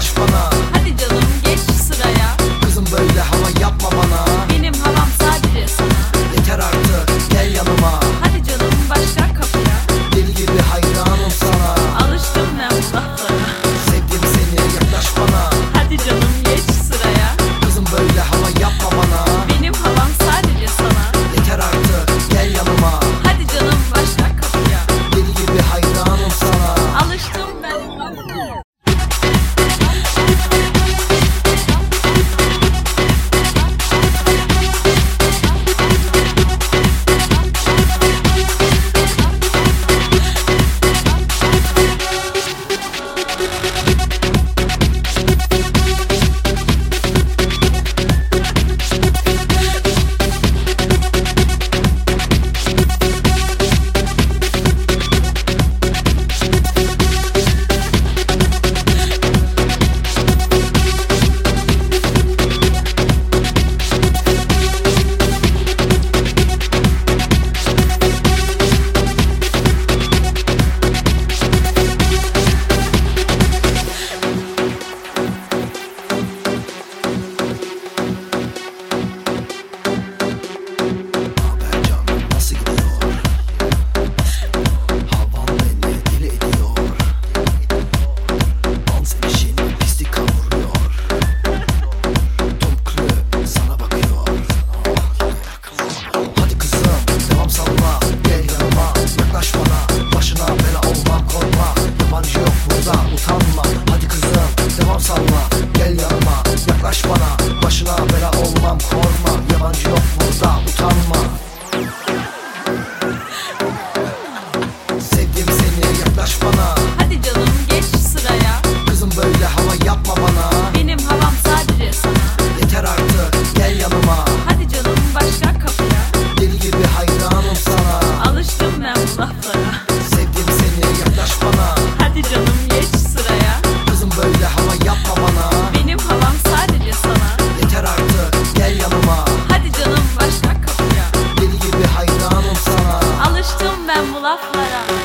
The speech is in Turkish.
ночь по ночь ben bu laflara.